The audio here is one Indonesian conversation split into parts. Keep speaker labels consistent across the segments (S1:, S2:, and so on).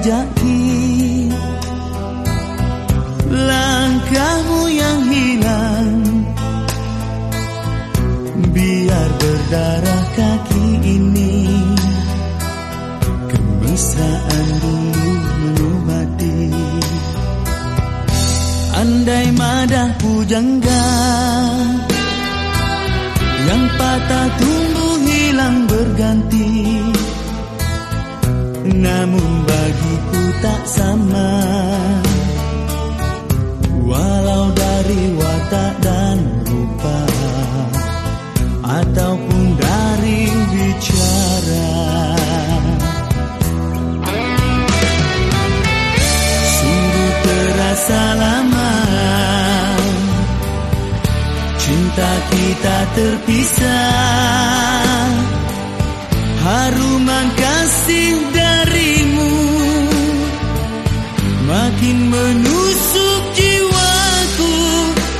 S1: jejaki Langkahmu yang hilang. Biar berdarah kaki ini. Kemesraan dulu mengobati Andai madah pujangga Yang patah tumbuh hilang berganti. Namun bagaimana bagiku tak sama. Walau dari watak dan rupa Ataupun dari bicara. Sungguh terasa lama. Cinta kita terpisah. Haruman kasih Makin menusuk jiwaku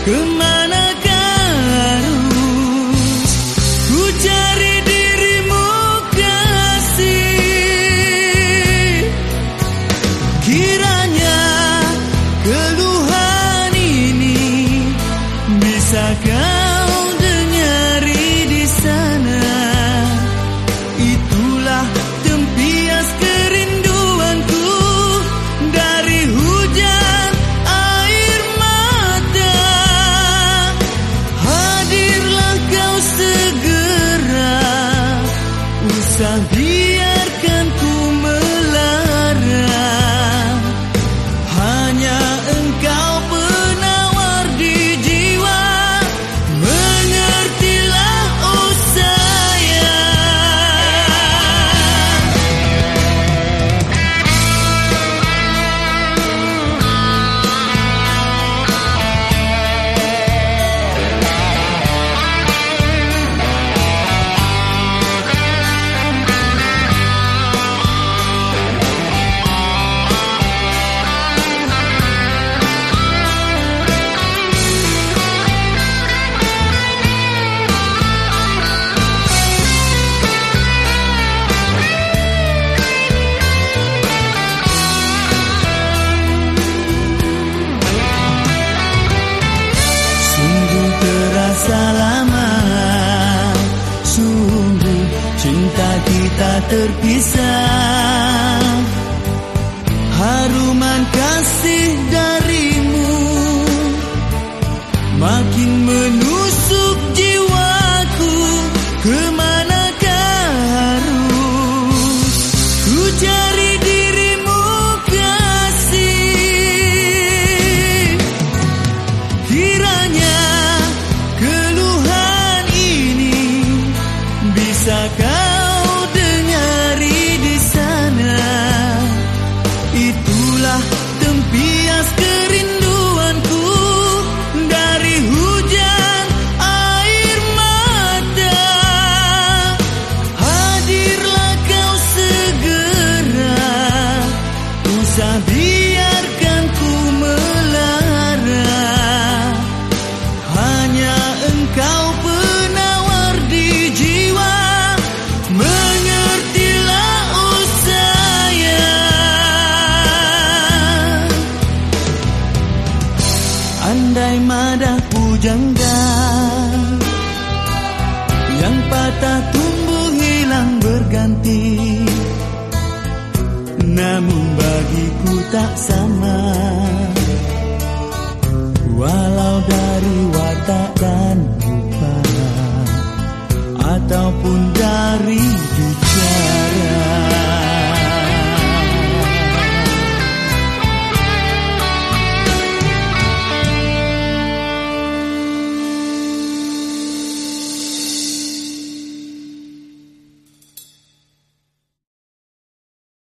S1: Ke mana harus Ku cari dirimu kasih. Kiranya keluhan ini Bisa kita terpisah. Haruman kasih darimu Makin menusuk jiwaku Ke manakah harus? Ku cari dirimu kasih. Kiranya keluhan ini bisa usah biarkan ku melara. Hanya engkau penawar di jiwa Mengertilah oh sayang Andai madah pujangga Yang patah tumbuh hilang berganti Namun bagiku tak sama. Walau dari watak dan rupa Ataupun dari jujur